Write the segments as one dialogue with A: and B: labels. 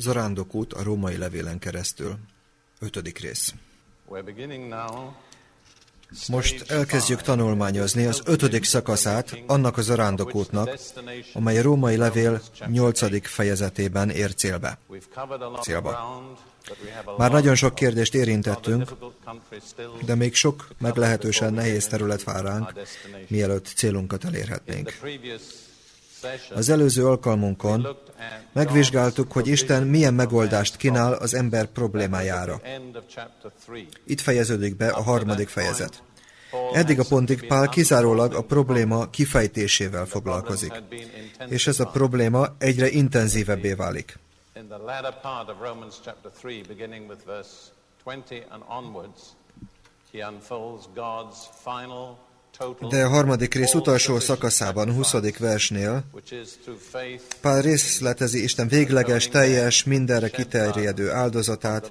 A: Zarándokút a római levélen keresztül. Ötödik rész. Most elkezdjük tanulmányozni az ötödik szakaszát annak a zarándokútnak, amely a római levél nyolcadik fejezetében ér célbe. célba. Már nagyon sok kérdést érintettünk, de még sok meglehetősen nehéz terület vár ránk, mielőtt célunkat elérhetnénk. Az előző alkalmunkon megvizsgáltuk, hogy Isten milyen megoldást kínál az ember problémájára. Itt fejeződik be a harmadik fejezet. Eddig a pontig Pál kizárólag a probléma kifejtésével foglalkozik, és ez a probléma egyre intenzívebbé válik. he de a harmadik rész utolsó szakaszában, 20. versnél, Pál részletezi Isten végleges, teljes, mindenre kiterjedő áldozatát,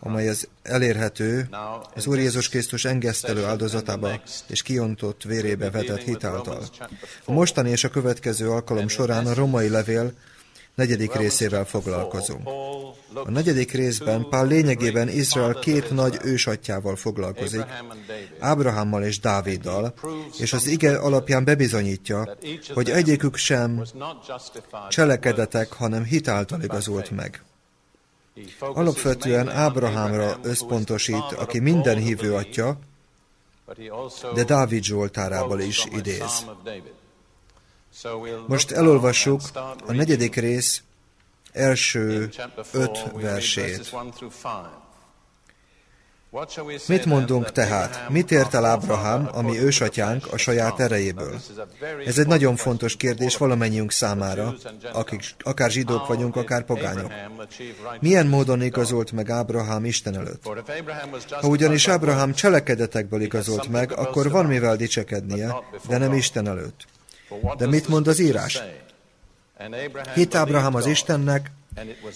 A: amely az elérhető az Úr Jézus Krisztus engesztelő áldozatába és kiontott vérébe vetett hitáltal. A mostani és a következő alkalom során a romai levél negyedik részével foglalkozunk. A negyedik részben Pál lényegében Izrael két nagy ősatjával foglalkozik, Ábrahámmal és Dáviddal, és az ige alapján bebizonyítja, hogy egyikük sem cselekedetek, hanem hitáltal igazult meg. Alapvetően Ábrahámra összpontosít, aki minden hívő atya, de Dávid Zsoltárából is idéz. Most elolvassuk a negyedik rész első öt versét. Mit mondunk tehát? Mit ért el Ábrahám, ami ősatyánk, a saját erejéből? Ez egy nagyon fontos kérdés valamennyiünk számára, akik akár zsidók vagyunk, akár pogányok. Milyen módon igazolt meg Ábrahám Isten előtt? Ha ugyanis Ábrahám cselekedetekből igazolt meg, akkor van mivel dicsekednie, de nem Isten előtt. De mit mond az írás? Hit Ábrahám az Istennek,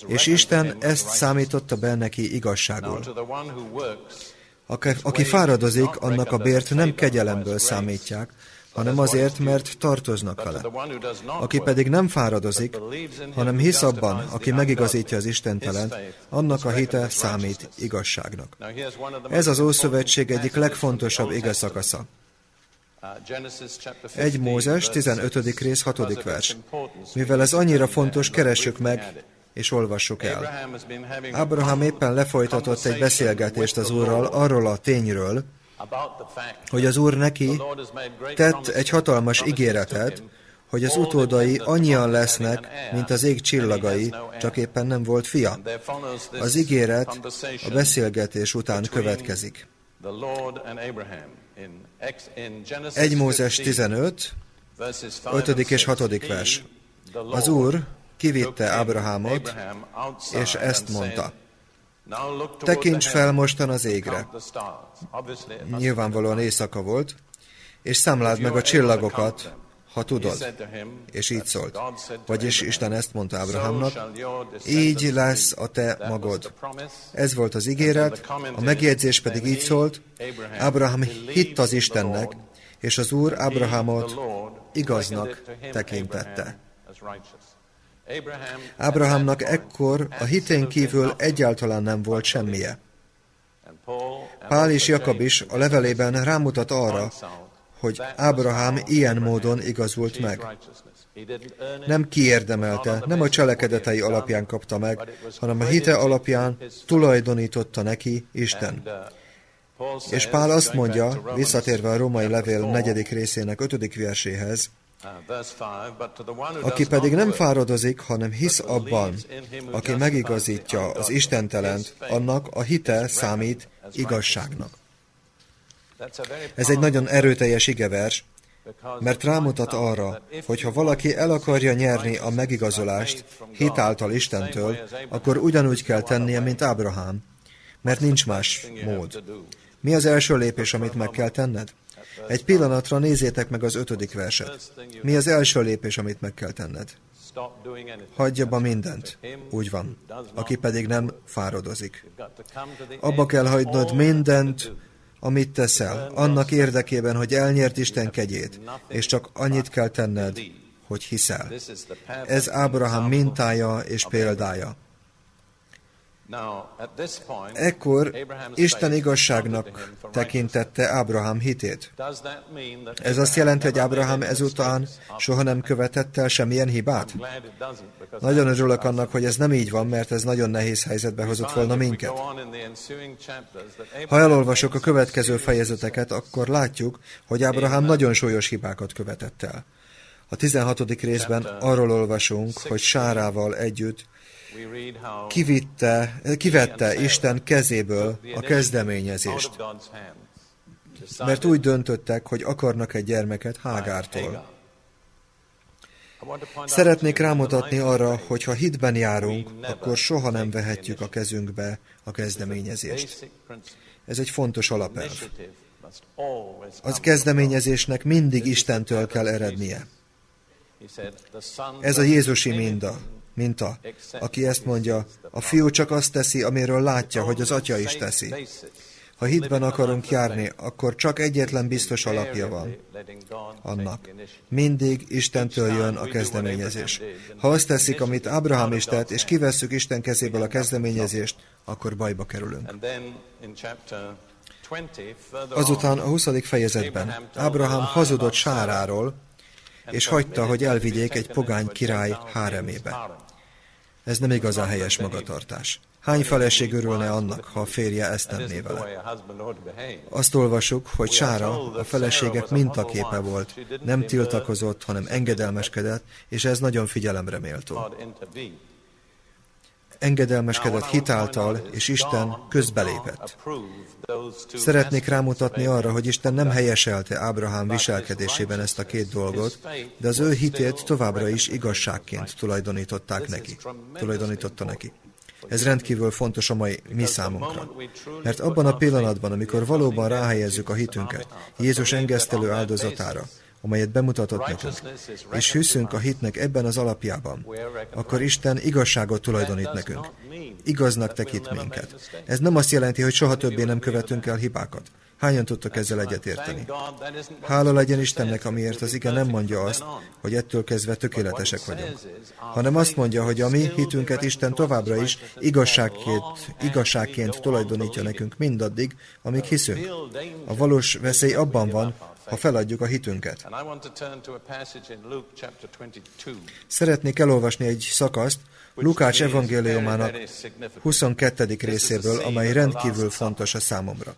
A: és Isten ezt számította be neki igazságul. Aki, aki fáradozik, annak a bért nem kegyelemből számítják, hanem azért, mert tartoznak vele. Aki pedig nem fáradozik, hanem hisz abban, aki megigazítja az Istentelent, annak a hite számít igazságnak. Ez az Ószövetség egyik legfontosabb ige szakasza. 1 Mózes, 15. rész, 6. vers. Mivel ez annyira fontos, keressük meg, és olvassuk el. Abraham éppen lefolytatott egy beszélgetést az Úrral arról a tényről, hogy az Úr neki tett egy hatalmas ígéretet, hogy az utódai annyian lesznek, mint az ég csillagai, csak éppen nem volt fia. Az ígéret a beszélgetés után következik. 1 Mózes 15, 5. és 6. vers. Az Úr kivitte Ábrahámot, és ezt mondta. Tekints fel mostan az égre. Nyilvánvalóan éjszaka volt, és számláld meg a csillagokat, ha tudod. És így szólt. Vagyis Isten ezt mondta Ábrahámnak, így lesz a te magod. Ez volt az ígéret, a megjegyzés pedig így szólt, Ábrahám hitt az Istennek, és az Úr Ábrahámot igaznak tekintette. Ábrahámnak ekkor a hitén kívül egyáltalán nem volt semmije. Pál és Jakab is a levelében rámutat arra, hogy Ábrahám ilyen módon igazult meg. Nem kiérdemelte, nem a cselekedetei alapján kapta meg, hanem a hite alapján tulajdonította neki Isten. És Pál azt mondja, visszatérve a római levél negyedik részének ötödik verséhez, aki pedig nem fáradozik, hanem hisz abban, aki megigazítja az Istentelent, annak a hite számít igazságnak. Ez egy nagyon erőteljes igevers, mert rámutat arra, hogy ha valaki el akarja nyerni a megigazolást hitáltal Istentől, akkor ugyanúgy kell tennie, mint Ábrahám, mert nincs más mód. Mi az első lépés, amit meg kell tenned? Egy pillanatra nézzétek meg az ötödik verset. Mi az első lépés, amit meg kell tenned? Hagyja abba mindent. Úgy van. Aki pedig nem fáradozik. Abba kell hagynod mindent, amit teszel, annak érdekében, hogy elnyert Isten kegyét, és csak annyit kell tenned, hogy hiszel. Ez Ábrahám mintája és példája. Ekkor Isten igazságnak tekintette Ábrahám hitét. Ez azt jelenti, hogy Ábrahám ezután soha nem követett el semmilyen hibát? Nagyon örülök annak, hogy ez nem így van, mert ez nagyon nehéz helyzetbe hozott volna minket. Ha elolvasok a következő fejezeteket, akkor látjuk, hogy Ábrahám nagyon súlyos hibákat követett el. A 16. részben arról olvasunk, hogy Sárával együtt kivitte, kivette Isten kezéből a kezdeményezést, mert úgy döntöttek, hogy akarnak egy gyermeket Hágártól. Szeretnék rámutatni arra, hogy ha hitben járunk, akkor soha nem vehetjük a kezünkbe a kezdeményezést. Ez egy fontos alapelv. Az kezdeményezésnek mindig Istentől kell erednie. Ez a Jézusi minda minta, aki ezt mondja, a fiú csak azt teszi, amiről látja, hogy az atya is teszi. Ha hitben akarunk járni, akkor csak egyetlen biztos alapja van annak. Mindig Istentől jön a kezdeményezés. Ha azt teszik, amit Abraham is tett, és kivesszük Isten kezéből a kezdeményezést, akkor bajba kerülünk. Azután a 20. fejezetben Abraham hazudott Sáráról, és hagyta, hogy elvigyék egy pogány király háremébe. Ez nem igazán helyes magatartás. Hány feleség örülne annak, ha a férje ezt tenné vele? Azt olvasuk, hogy Sára a feleségek mintaképe volt, nem tiltakozott, hanem engedelmeskedett, és ez nagyon figyelemre méltó engedelmeskedett hitáltal, és Isten közbelépett. Szeretnék rámutatni arra, hogy Isten nem helyeselte Ábrahám viselkedésében ezt a két dolgot, de az ő hitét továbbra is igazságként tulajdonították neki, tulajdonította neki. Ez rendkívül fontos a mai mi számunkra. Mert abban a pillanatban, amikor valóban ráhelyezzük a hitünket Jézus engesztelő áldozatára, amelyet bemutatott nekünk, és hiszünk a hitnek ebben az alapjában, akkor Isten igazságot tulajdonít nekünk. Igaznak tekint minket. Ez nem azt jelenti, hogy soha többé nem követünk el hibákat. Hányan tudtok ezzel egyetérteni? Hála legyen Istennek, amiért az ige nem mondja azt, hogy ettől kezdve tökéletesek vagyunk, hanem azt mondja, hogy a mi hitünket Isten továbbra is igazságként, igazságként tulajdonítja nekünk mindaddig, amíg hiszünk. A valós veszély abban van, ha feladjuk a hitünket. Szeretnék elolvasni egy szakaszt Lukács evangéliumának 22. részéből, amely rendkívül fontos a számomra.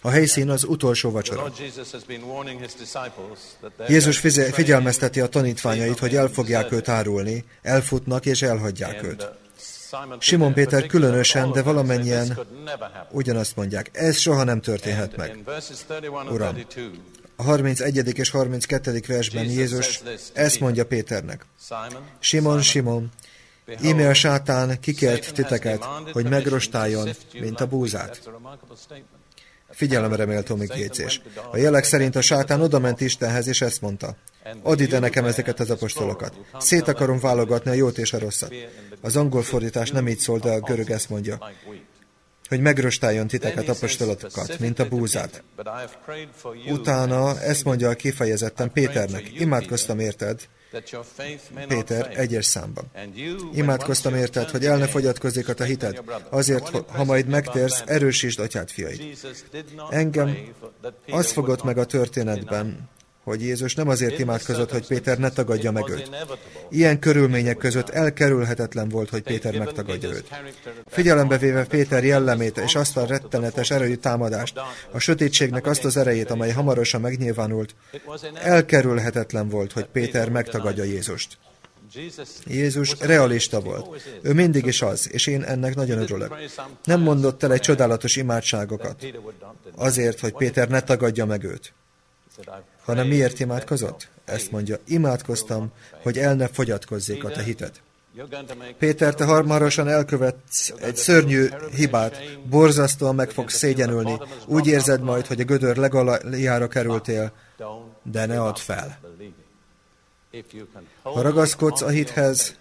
A: A helyszín az utolsó vacsora. Jézus figyelmezteti a tanítványait, hogy el fogják őt árulni, elfutnak és elhagyják őt. Simon Péter különösen, de valamennyien ugyanazt mondják, ez soha nem történhet meg. Uram, a 31. és 32. versben Jézus ezt mondja Péternek. Simon, Simon, íme a sátán kikért titeket, hogy megrostáljon, mint a búzát. Figyelemre méltó megjegyzés. A jelek szerint a sátán odament Istenhez, és ezt mondta. Add ide nekem ezeket az apostolokat. Szét akarom válogatni a jót és a rosszat. Az angol fordítás nem így szól, de a görög ezt mondja hogy megrostáljon titeket apostolatokat, mint a búzát. Utána ezt mondja a kifejezetten Péternek, imádkoztam érted, Péter egyes számban. Imádkoztam érted, hogy el ne fogyatkozzék a hited, azért, ha majd megtérsz, erősítsd atyád fiait. Engem az fogott meg a történetben, hogy Jézus nem azért imádkozott, hogy Péter ne tagadja meg őt. Ilyen körülmények között elkerülhetetlen volt, hogy Péter megtagadja őt. Figyelembe véve Péter jellemét és azt a rettenetes erejű támadást, a sötétségnek azt az erejét, amely hamarosan megnyilvánult, elkerülhetetlen volt, hogy Péter megtagadja Jézust. Jézus realista volt. Ő mindig is az, és én ennek nagyon örülök. Nem mondott el egy csodálatos imádságokat, azért, hogy Péter ne tagadja meg őt hanem miért imádkozott? Ezt mondja, imádkoztam, hogy el ne fogyatkozzék a te hited. Péter, te hamarosan elkövetsz egy szörnyű hibát, borzasztóan meg fogsz szégyenülni, úgy érzed majd, hogy a gödör legaljára kerültél, de ne add fel. Ha ragaszkodsz a hithez,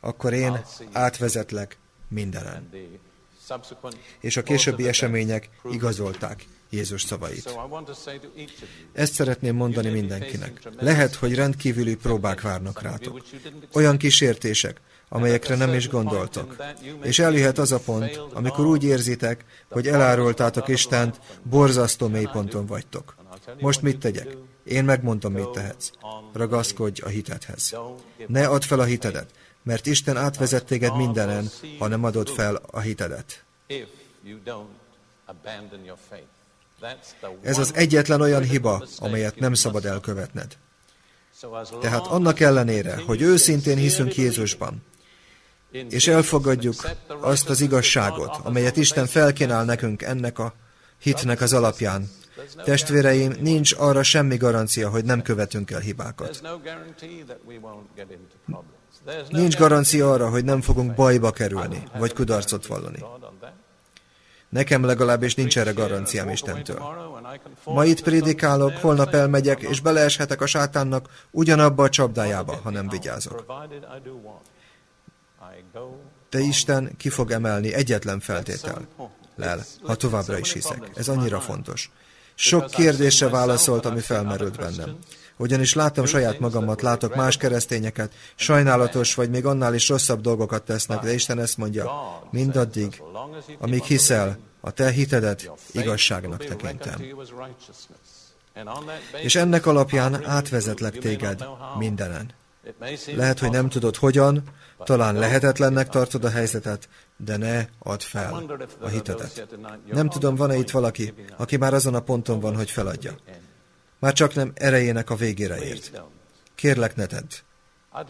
A: akkor én átvezetlek mindenen. és a későbbi események igazolták Jézus szavait. Ezt szeretném mondani mindenkinek. Lehet, hogy rendkívüli próbák várnak rátok. Olyan kísértések, amelyekre nem is gondoltok. És eljöhet az a pont, amikor úgy érzitek, hogy elárultátok Istent, borzasztó mélyponton vagytok. Most mit tegyek? Én megmondom, mit tehetsz. Ragaszkodj a hitedhez. Ne add fel a hitedet, mert Isten átvezet téged mindenen, ha nem adod fel a hitedet. Ez az egyetlen olyan hiba, amelyet nem szabad elkövetned. Tehát annak ellenére, hogy őszintén hiszünk Jézusban, és elfogadjuk azt az igazságot, amelyet Isten felkínál nekünk ennek a hitnek az alapján, Testvéreim, nincs arra semmi garancia, hogy nem követünk el hibákat. Nincs garancia arra, hogy nem fogunk bajba kerülni, vagy kudarcot vallani. Nekem legalábbis nincs erre garanciám Istentől. Ma itt prédikálok, holnap elmegyek, és beleeshetek a sátánnak ugyanabba a csapdájába, ha nem vigyázok. De Isten ki fog emelni egyetlen feltétel. Lel, ha továbbra is hiszek. Ez annyira fontos. Sok kérdésre válaszolt, ami felmerült bennem. Ugyanis látom saját magamat, látok más keresztényeket, sajnálatos vagy még annál is rosszabb dolgokat tesznek, de Isten ezt mondja, mindaddig, amíg hiszel, a te hitedet igazságnak tekintem. És ennek alapján átvezetlek téged mindenen. Lehet, hogy nem tudod hogyan, talán lehetetlennek tartod a helyzetet, de ne add fel a hitedet. Nem tudom, van-e itt valaki, aki már azon a ponton van, hogy feladja. Már csak nem erejének a végére ért. Kérlek, ne tedd.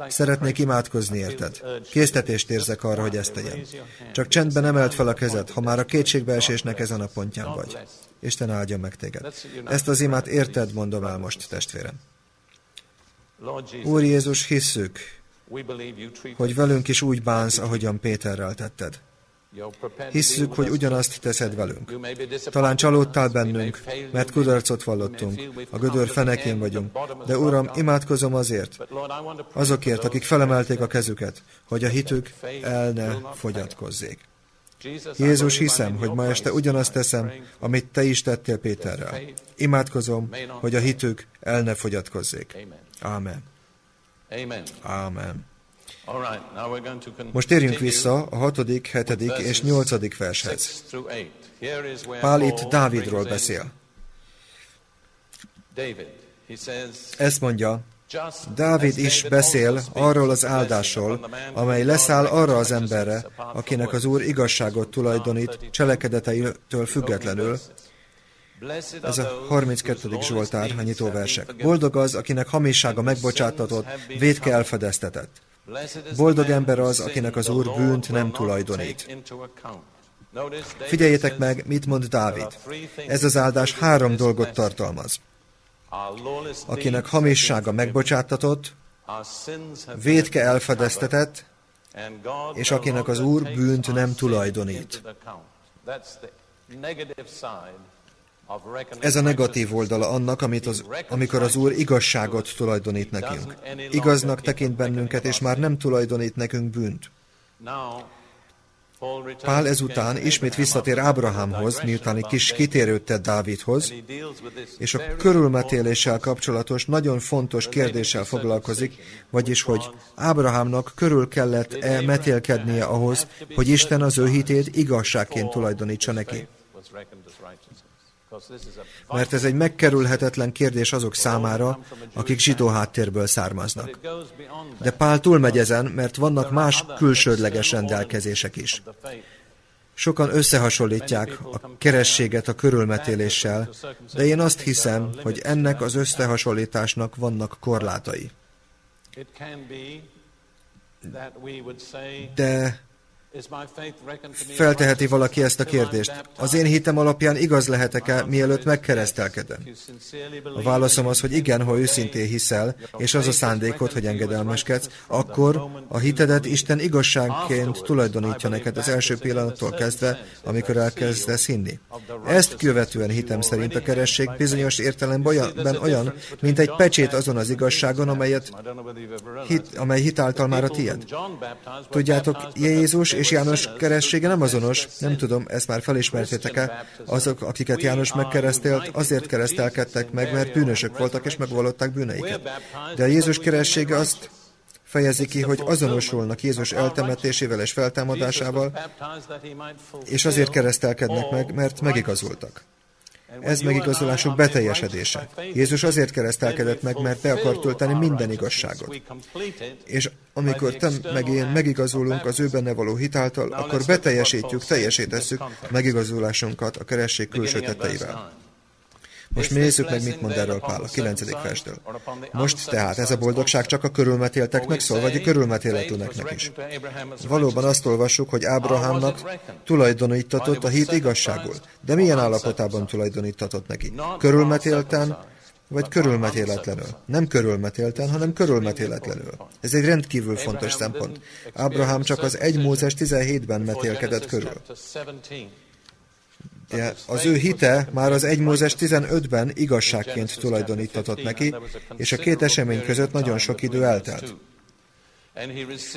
A: Szeretnék imádkozni érted. Késztetést érzek arra, hogy ezt tegyem. Csak csendben emelt fel a kezed, ha már a kétségbeesésnek ezen a pontján vagy. Isten áldja meg téged. Ezt az imát érted, mondom el most, testvérem. Úr Jézus, hisszük, hogy velünk is úgy bánsz, ahogyan Péterrel tetted. Hisszük, hogy ugyanazt teszed velünk. Talán csalódtál bennünk, mert kudarcot vallottunk, a gödör fenekén vagyunk, de Uram, imádkozom azért, azokért, akik felemelték a kezüket, hogy a hitük el ne fogyatkozzék. Jézus, hiszem, hogy ma este ugyanazt teszem, amit te is tettél Péterrel. Imádkozom, hogy a hitük el ne fogyatkozzék. Amen. Amen. Most térjünk vissza a hatodik, hetedik és nyolcadik vershez. Pál itt Dávidról beszél. Ezt mondja, Dávid is beszél arról az áldásról, amely leszáll arra az emberre, akinek az Úr igazságot tulajdonít cselekedeteitől függetlenül. Ez a 32. Zsoltár, a nyitóversek. Boldog az, akinek hamissága megbocsátatott, védke elfedeztetett. Boldog ember az, akinek az Úr bűnt nem tulajdonít. Figyeljétek meg, mit mond Dávid. Ez az áldás három dolgot tartalmaz. Akinek hamissága megbocsátatott, védke elfedeztetett, és akinek az Úr bűnt nem tulajdonít. Ez a negatív oldala annak, amit az, amikor az Úr igazságot tulajdonít nekünk. Igaznak tekint bennünket, és már nem tulajdonít nekünk bűnt. Pál ezután ismét visszatér Ábrahámhoz, miután egy kis kitérőt tett Dávidhoz, és a körülmetéléssel kapcsolatos nagyon fontos kérdéssel foglalkozik, vagyis, hogy Ábrahámnak körül kellett-e metélkednie ahhoz, hogy Isten az ő hitét igazságként tulajdonítsa neki mert ez egy megkerülhetetlen kérdés azok számára, akik zsidó háttérből származnak. De Pál túlmegy ezen, mert vannak más külsődleges rendelkezések is. Sokan összehasonlítják a kerességet a körülmetéléssel, de én azt hiszem, hogy ennek az összehasonlításnak vannak korlátai. De Felteheti valaki ezt a kérdést. Az én hitem alapján igaz lehetek-e, mielőtt megkeresztelkedem? A válaszom az, hogy igen, ha őszintén hiszel, és az a szándékod, hogy engedelmeskedsz, akkor a hitedet Isten igazságként tulajdonítja neked az első pillanattól kezdve, amikor elkezdesz hinni. Ezt követően hitem szerint a keresség bizonyos értelemben olyan, mint egy pecsét azon az igazságon, amelyet, hit, amely hitáltal már a tied. Tudjátok, Jézus és János keressége nem azonos, nem tudom, ezt már felismertétek-e, azok, akiket János megkeresztelt, azért keresztelkedtek meg, mert bűnösök voltak, és megvallották bűneiket. De a Jézus keressége azt fejezi ki, hogy azonosulnak Jézus eltemetésével és feltámadásával, és azért keresztelkednek meg, mert megigazultak. Ez megigazolásuk beteljesedése. Jézus azért keresztelkedett meg, mert be akar tölteni minden igazságot. És amikor te meg én megigazulunk az ő benne való hitáltal, akkor beteljesítjük, teljesítesszük megigazulásunkat a keresség külső tetteivel. Most nézzük meg, mit mond erről Pál a 9. verstől. Most tehát ez a boldogság csak a körülmetélteknek szól, vagy a körülmetéletleneknek is. Valóban azt olvassuk, hogy Ábrahámnak tulajdonítatott a hit igazságul. De milyen állapotában tulajdonítatott neki? Körülmetélten, vagy körülmetéletlenül. Nem körülmetélten, hanem körülmetéletlenül. Ez egy rendkívül fontos szempont. Ábrahám csak az 1 Mózes 17-ben metélkedett körül. De az ő hite már az 1 Mózes 15-ben igazságként tulajdonítatott neki, és a két esemény között nagyon sok idő eltelt.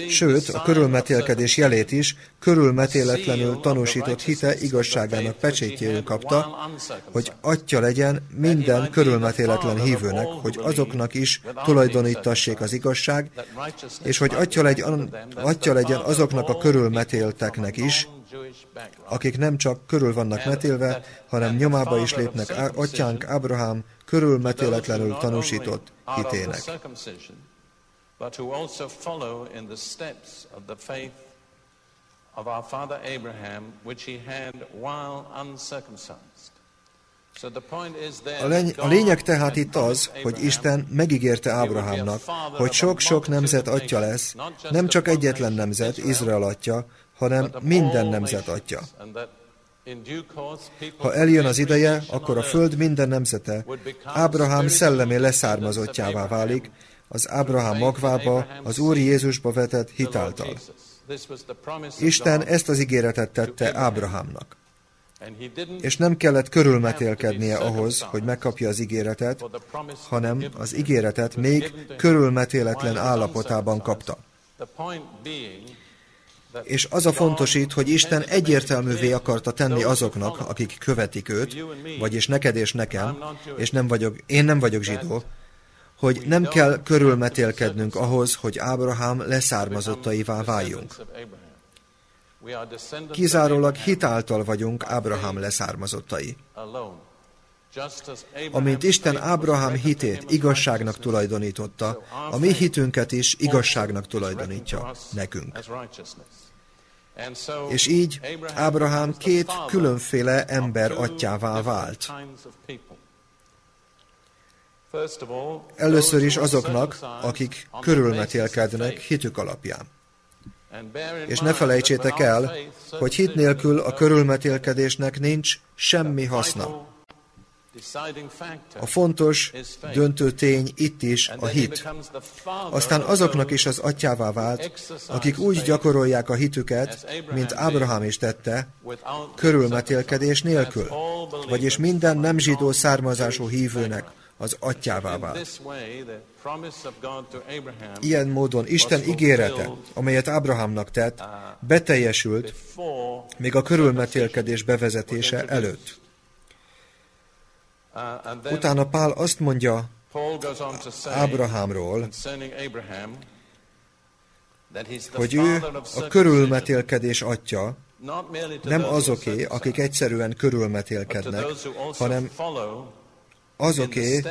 A: Sőt, a körülmetélkedés jelét is körülmetéletlenül tanúsított hite igazságának pecsétjéül kapta, hogy atya legyen minden körülmetéletlen hívőnek, hogy azoknak is tulajdonítassék az igazság, és hogy atya legyen, atya legyen azoknak a körülmetélteknek is, akik nem csak körül vannak metélve, hanem nyomába is lépnek atyánk Abraham körülmetéletlenül tanúsított hitének. But who also follow in the steps of the faith of our father Abraham, which he had while uncircumcised. A, lény, a lényeg tehát itt az, hogy Isten megígérte Ábrahámnak, hogy sok-sok nemzet atya lesz, nem csak egyetlen nemzet, Izrael atya, hanem minden nemzet atya. Ha eljön az ideje, akkor a föld minden nemzete Ábrahám szellemé leszármazottjává válik, az Ábrahám magvába, az Úr Jézusba vetett hitáltal. Isten ezt az ígéretet tette Ábrahámnak. És nem kellett körülmetélkednie ahhoz, hogy megkapja az ígéretet, hanem az ígéretet még körülmetéletlen állapotában kapta. És az a fontos itt, hogy Isten egyértelművé akarta tenni azoknak, akik követik őt, vagyis neked és nekem, és nem vagyok, én nem vagyok zsidó, hogy nem kell körülmetélkednünk ahhoz, hogy Ábrahám leszármazottaivá váljunk. Kizárólag hitáltal vagyunk Ábrahám leszármazottai. Amint Isten Ábrahám hitét igazságnak tulajdonította, a mi hitünket is igazságnak tulajdonítja nekünk. És így Ábrahám két különféle ember atyává vált. Először is azoknak, akik körülmetélkednek hitük alapján. És ne felejtsétek el, hogy hit nélkül a körülmetélkedésnek nincs semmi haszna. A fontos, döntő tény itt is a hit. Aztán azoknak is az atyává vált, akik úgy gyakorolják a hitüket, mint Ábrahám is tette, körülmetélkedés nélkül, vagyis minden nem zsidó származású hívőnek az atyává vált. Ilyen módon Isten ígérete, amelyet Ábrahámnak tett, beteljesült még a körülmetélkedés bevezetése előtt. Utána Pál azt mondja Ábrahámról, hogy ő a körülmetélkedés atya, nem azoké, akik egyszerűen körülmetélkednek, hanem azoké,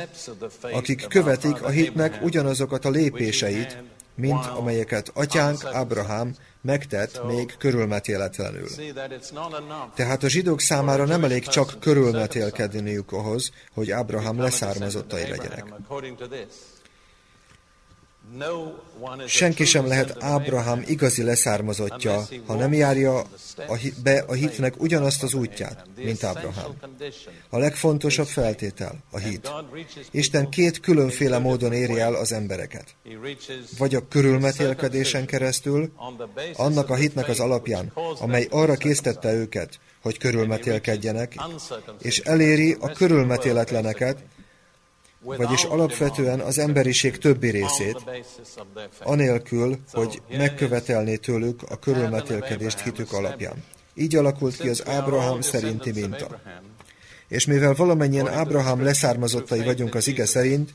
A: akik követik a hitnek ugyanazokat a lépéseit, mint amelyeket atyánk Abraham megtett még körülmetéletlenül. Tehát a zsidók számára nem elég csak körülmetélkedniük ahhoz, hogy Abraham leszármazottai legyenek. Senki sem lehet Ábrahám igazi leszármazottja, ha nem járja a, be a hitnek ugyanazt az útját, mint Ábrahám. A legfontosabb feltétel a hit. Isten két különféle módon éri el az embereket. Vagy a körülmetélkedésen keresztül, annak a hitnek az alapján, amely arra késztette őket, hogy körülmetélkedjenek, és eléri a körülmetéletleneket, vagyis alapvetően az emberiség többi részét, anélkül, hogy megkövetelné tőlük a körülmetélkedést hitük alapján. Így alakult ki az Ábrahám szerinti minta. És mivel valamennyien Ábrahám leszármazottai vagyunk az ige szerint,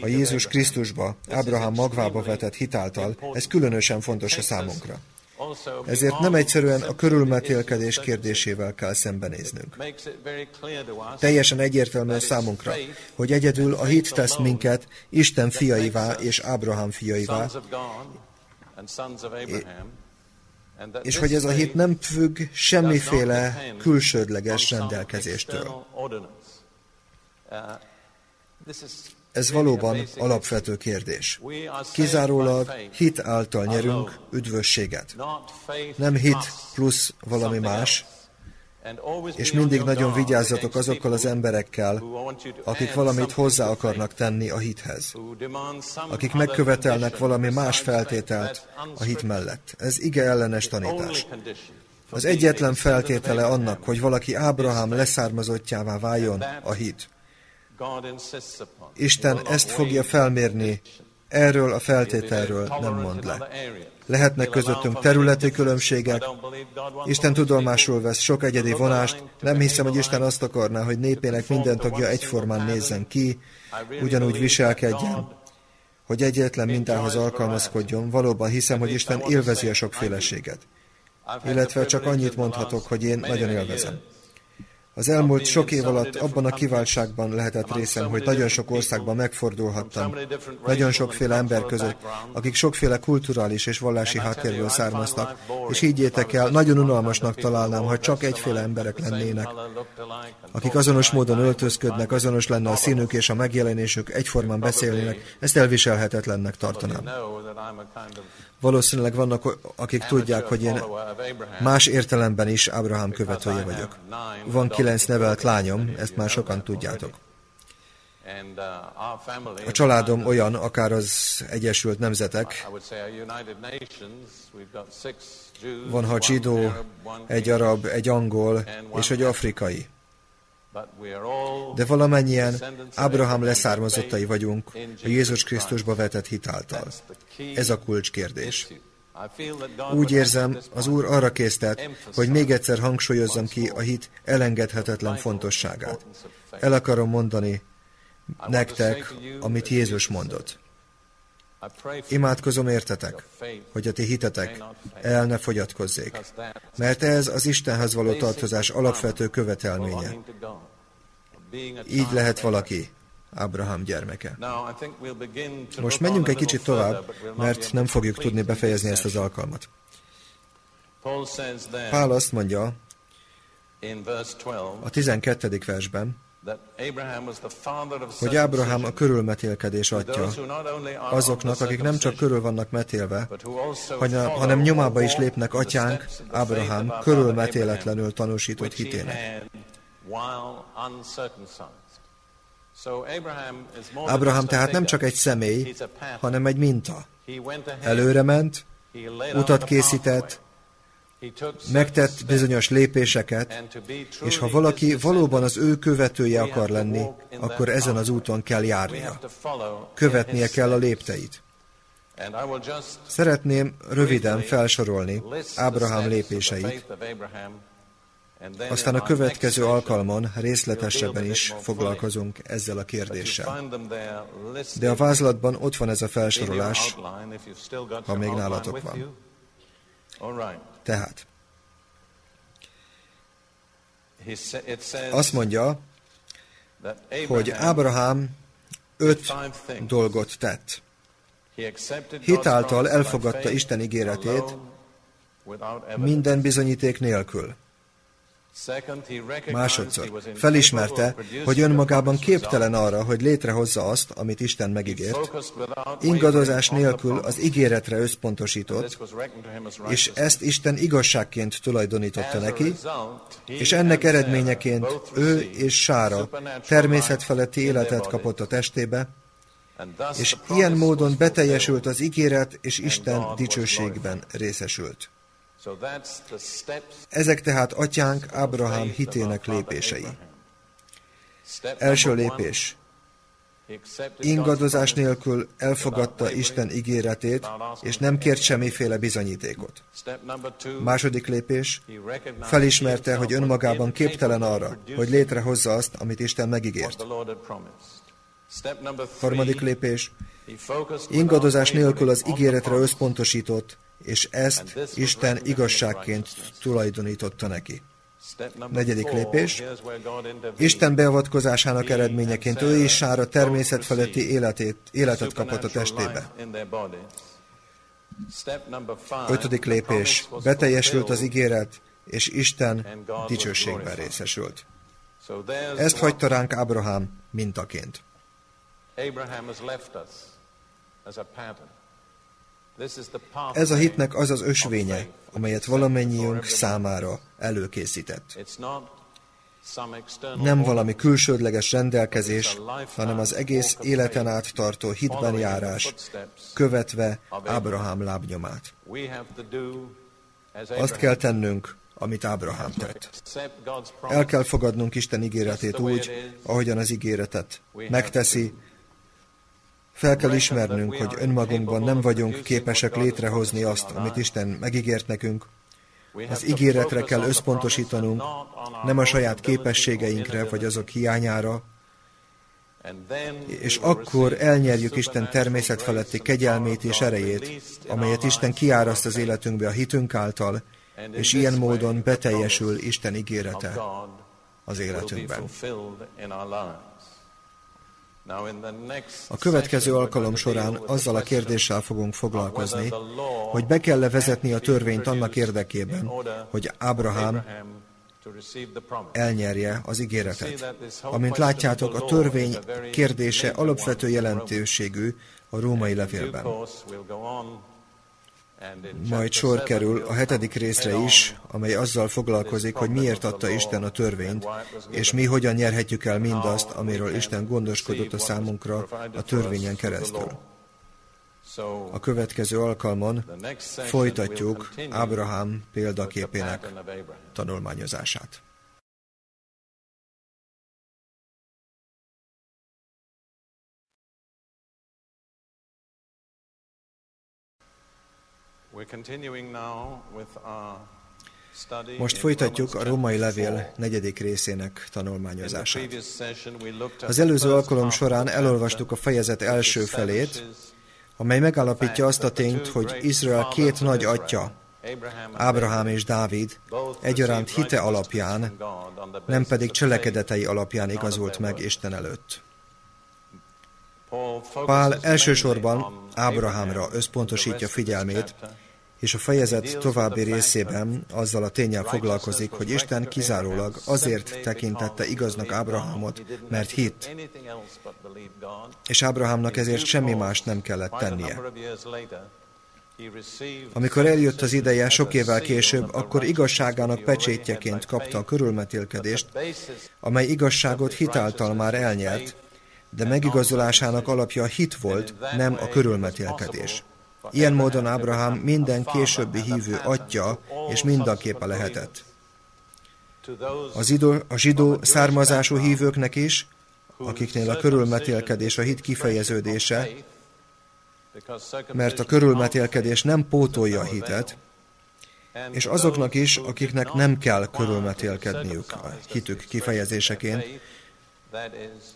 A: a Jézus Krisztusba, Ábrahám magvába vetett hitáltal, ez különösen fontos a számunkra. Ezért nem egyszerűen a körülmetélkedés kérdésével kell szembenéznünk. Teljesen egyértelműen számunkra, hogy egyedül a hit tesz minket Isten fiaivá és Ábrahám fiaivá, és hogy ez a hit nem függ semmiféle külsődleges rendelkezéstől. Ez valóban alapvető kérdés. Kizárólag hit által nyerünk üdvösséget. Nem hit plusz valami más, és mindig nagyon vigyázzatok azokkal az emberekkel, akik valamit hozzá akarnak tenni a hithez, akik megkövetelnek valami más feltételt a hit mellett. Ez ige ellenes tanítás. Az egyetlen feltétele annak, hogy valaki Ábrahám leszármazottjává váljon, a hit. Isten ezt fogja felmérni, erről a feltételről nem mond le. Lehetnek közöttünk területi különbségek, Isten tudomásul vesz sok egyedi vonást, nem hiszem, hogy Isten azt akarná, hogy népének minden tagja egyformán nézzen ki, ugyanúgy viselkedjen, hogy egyetlen mintához alkalmazkodjon, valóban hiszem, hogy Isten élvezi a sokféleséget. Illetve csak annyit mondhatok, hogy én nagyon élvezem. Az elmúlt sok év alatt abban a kiváltságban lehetett részem, hogy nagyon sok országban megfordulhattam, nagyon sokféle ember között, akik sokféle kulturális és vallási háttérből származtak, és higgyétek el, nagyon unalmasnak találnám, ha csak egyféle emberek lennének, akik azonos módon öltözködnek, azonos lenne a színük és a megjelenésük, egyformán beszélnének, ezt elviselhetetlennek tartanám. Valószínűleg vannak, akik tudják, hogy én más értelemben is Abraham követője vagyok. Van kilenc nevelt lányom, ezt már sokan tudjátok. A családom olyan, akár az Egyesült Nemzetek, van ha zsidó, egy arab, egy angol és egy afrikai. De valamennyien Ábrahám leszármazottai vagyunk a Jézus Krisztusba vetett hitáltal. Ez a kulcskérdés. Úgy érzem, az Úr arra késztet, hogy még egyszer hangsúlyozzam ki a hit elengedhetetlen fontosságát. El akarom mondani nektek, amit Jézus mondott. Imádkozom értetek, hogy a ti hitetek el ne fogyatkozzék, mert ez az Istenhez való tartozás alapvető követelménye. Így lehet valaki Abraham gyermeke. Most menjünk egy kicsit tovább, mert nem fogjuk tudni befejezni ezt az alkalmat. Pál azt mondja a 12. versben, hogy Ábrahám a körülmetélkedés atya. azoknak, akik nem csak körül vannak metélve, hanem nyomába is lépnek atyánk, Ábrahám körülmetéletlenül tanúsított hitének. Abraham tehát nem csak egy személy, hanem egy minta. Előre ment, utat készített, megtett bizonyos lépéseket, és ha valaki valóban az ő követője akar lenni, akkor ezen az úton kell járnia. Követnie kell a lépteit. Szeretném röviden felsorolni Ábrahám lépéseit, aztán a következő alkalmon részletesebben is foglalkozunk ezzel a kérdéssel. De a vázlatban ott van ez a felsorolás, ha még nálatok van. Tehát, azt mondja, hogy Ábrahám öt dolgot tett. Hitáltal elfogadta Isten ígéretét minden bizonyíték nélkül. Másodszor, felismerte, hogy önmagában képtelen arra, hogy létrehozza azt, amit Isten megígért. Ingadozás nélkül az ígéretre összpontosított, és ezt Isten igazságként tulajdonította neki, és ennek eredményeként ő és Sára természetfeletti életet kapott a testébe, és ilyen módon beteljesült az ígéret, és Isten dicsőségben részesült. Ezek tehát atyánk Ábrahám hitének lépései. Első lépés. Ingadozás nélkül elfogadta Isten ígéretét, és nem kért semmiféle bizonyítékot. Második lépés, felismerte, hogy önmagában képtelen arra, hogy létrehozza azt, amit Isten megígért. Harmadik lépés, ingadozás nélkül az ígéretre összpontosított, és ezt Isten igazságként tulajdonította neki. Negyedik lépés. Isten beavatkozásának eredményeként ő is Sára természet feletti életét, életet kapott a testébe. Ötödik lépés. Beteljesült az ígéret, és Isten dicsőségben részesült. Ezt hagyta ránk Ábrahám mintaként. Ez a hitnek az az ösvénye, amelyet valamennyiünk számára előkészített. Nem valami külsődleges rendelkezés, hanem az egész életen át tartó hitben járás, követve Ábrahám lábnyomát. Azt kell tennünk, amit Ábrahám tett. El kell fogadnunk Isten ígéretét úgy, ahogyan az ígéretet megteszi, fel kell ismernünk, hogy önmagunkban nem vagyunk képesek létrehozni azt, amit Isten megígért nekünk. Az ígéretre kell összpontosítanunk, nem a saját képességeinkre vagy azok hiányára, és akkor elnyerjük Isten természet feletti kegyelmét és erejét, amelyet Isten kiáraszt az életünkbe a hitünk által, és ilyen módon beteljesül Isten ígérete az életünkben. A következő alkalom során azzal a kérdéssel fogunk foglalkozni, hogy be kell vezetni a törvényt annak érdekében, hogy Ábrahám elnyerje az ígéretet. Amint látjátok, a törvény kérdése alapvető jelentőségű a római levélben. Majd sor kerül a hetedik részre is, amely azzal foglalkozik, hogy miért adta Isten a törvényt, és mi hogyan nyerhetjük el mindazt, amiről Isten gondoskodott a számunkra a törvényen keresztül. A következő alkalmon folytatjuk Ábrahám példaképének tanulmányozását. Most folytatjuk a római levél negyedik részének tanulmányozását. Az előző alkalom során elolvastuk a fejezet első felét, amely megállapítja azt a tényt, hogy Izrael két nagy atya, Ábrahám és Dávid egyaránt hite alapján, nem pedig cselekedetei alapján igazult meg Isten előtt. Pál elsősorban Ábrahámra összpontosítja figyelmét, és a fejezet további részében azzal a tényel foglalkozik, hogy Isten kizárólag azért tekintette igaznak Ábrahámot, mert hitt, és Ábrahámnak ezért semmi más nem kellett tennie. Amikor eljött az ideje, sok évvel később, akkor igazságának pecsétjeként kapta a körülmetélkedést, amely igazságot hitáltal már elnyert, de megigazolásának alapja a hit volt, nem a körülmetélkedés. Ilyen módon Ábrahám minden későbbi hívő atya és mindaképa lehetett. Az idő, a zsidó származású hívőknek is, akiknél a körülmetélkedés a hit kifejeződése, mert a körülmetélkedés nem pótolja a hitet, és azoknak is, akiknek nem kell körülmetélkedniük a hitük kifejezéseként,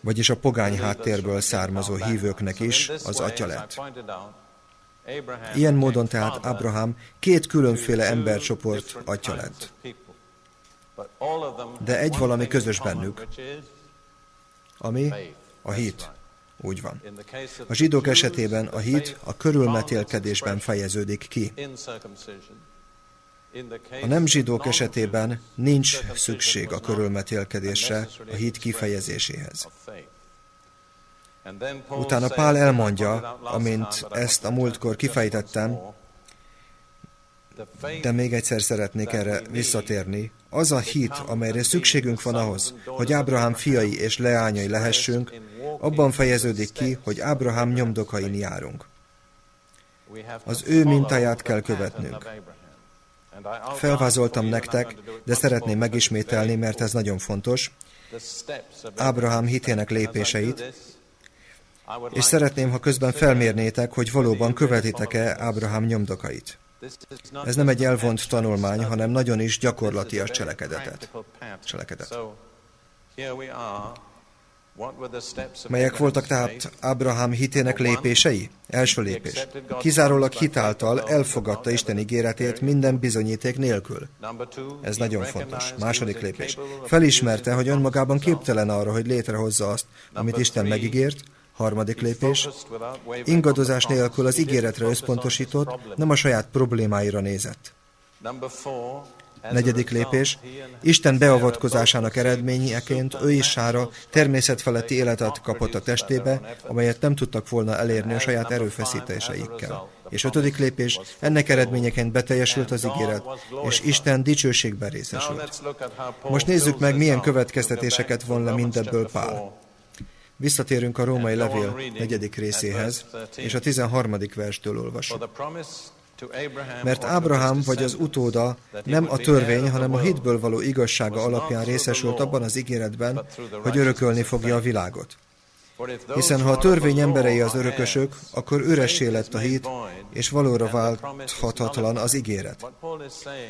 A: vagyis a pogány háttérből származó hívőknek is az atya lett. Ilyen módon tehát Abraham két különféle embercsoport atya lett. De egy valami közös bennük, ami a hit. Úgy van. A zsidók esetében a hit a körülmetélkedésben fejeződik ki. A nem zsidók esetében nincs szükség a körülmetélkedésre a hit kifejezéséhez. Utána Pál elmondja, amint ezt a múltkor kifejtettem, de még egyszer szeretnék erre visszatérni. Az a hit, amelyre szükségünk van ahhoz, hogy Ábrahám fiai és leányai lehessünk, abban fejeződik ki, hogy Ábrahám nyomdokain járunk. Az ő mintáját kell követnünk. Felvázoltam nektek, de szeretném megismételni, mert ez nagyon fontos. Ábrahám hitének lépéseit, és szeretném, ha közben felmérnétek, hogy valóban követitek-e Ábrahám nyomdokait. Ez nem egy elvont tanulmány, hanem nagyon is gyakorlatias cselekedetet. Cselekedet. Melyek voltak tehát Ábrahám hitének lépései? Első lépés. Kizárólag hitáltal elfogadta Isten ígéretét minden bizonyíték nélkül. Ez nagyon fontos. Második lépés. Felismerte, hogy önmagában képtelen arra, hogy létrehozza azt, amit Isten megígért, Harmadik lépés. Ingadozás nélkül az ígéretre összpontosított, nem a saját problémáira nézett. Negyedik lépés. Isten beavatkozásának eredményeként ő is sára természetfeletti életet kapott a testébe, amelyet nem tudtak volna elérni a saját erőfeszítéseikkel. És ötödik lépés, ennek eredményeként beteljesült az ígéret, és Isten dicsőségben részesült. Most nézzük meg, milyen következtetéseket von le mindebből Pál. Visszatérünk a római levél negyedik részéhez, és a 13. verstől olvasunk. Mert Ábrahám vagy az utóda nem a törvény, hanem a hitből való igazsága alapján részesült abban az ígéretben, hogy örökölni fogja a világot. Hiszen ha a törvény emberei az örökösök, akkor üressé lett a hit, és valóra válthatatlan az ígéret.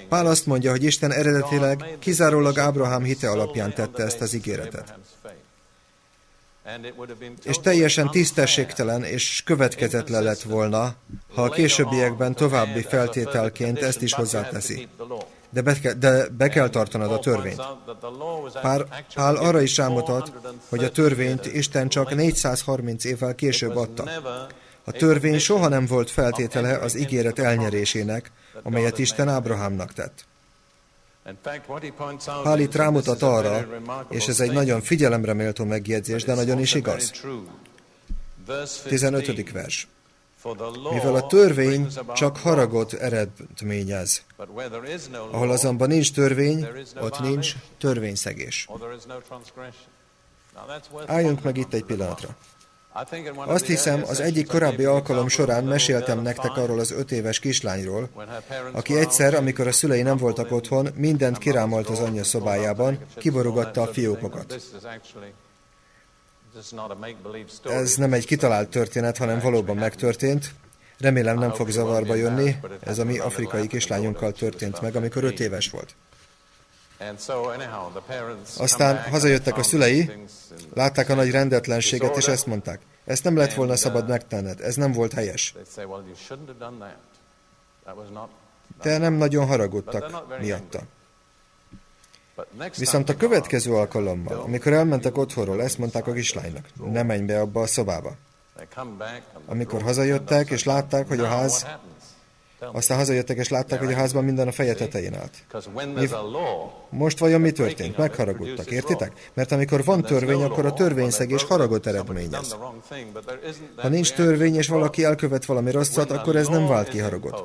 A: Pál azt mondja, hogy Isten eredetileg kizárólag Ábrahám hite alapján tette ezt az ígéretet és teljesen tisztességtelen és következetlen lett volna, ha a későbbiekben további feltételként ezt is hozzáteszi. De be, ke, de be kell tartanod a törvényt. Pál, Pál arra is rámutat, hogy a törvényt Isten csak 430 évvel később adta. A törvény soha nem volt feltétele az ígéret elnyerésének, amelyet Isten Ábrahámnak tett. Pál itt rámutat arra, és ez egy nagyon figyelemre méltó megjegyzés, de nagyon is igaz. 15. vers. Mivel a törvény csak haragot eredményez. Ahol azonban nincs törvény, ott nincs törvényszegés. Álljunk meg itt egy pillanatra. Azt hiszem, az egyik korábbi alkalom során meséltem nektek arról az öt éves kislányról, aki egyszer, amikor a szülei nem voltak otthon, mindent kirámolt az anyja szobájában, kiborogatta a fiókokat. Ez nem egy kitalált történet, hanem valóban megtörtént. Remélem nem fog zavarba jönni, ez a mi afrikai kislányunkkal történt meg, amikor öt éves volt. Aztán hazajöttek a szülei, látták a nagy rendetlenséget, és ezt mondták. Ezt nem lett volna szabad uh, megtenned, ez nem volt helyes. De nem nagyon haragudtak miatta. Viszont a következő alkalommal, amikor elmentek otthonról, ezt mondták a kislánynak, ne menj be abba a szobába. Amikor hazajöttek, és látták, hogy a ház aztán hazajöttek és látták, hogy a házban minden a feje tetején állt. Mi... Most vajon mi történt? Megharagudtak, értitek? Mert amikor van törvény, akkor a törvényszegés haragot eredményez. Ha nincs törvény, és valaki elkövet valami rosszat, akkor ez nem vált ki haragot.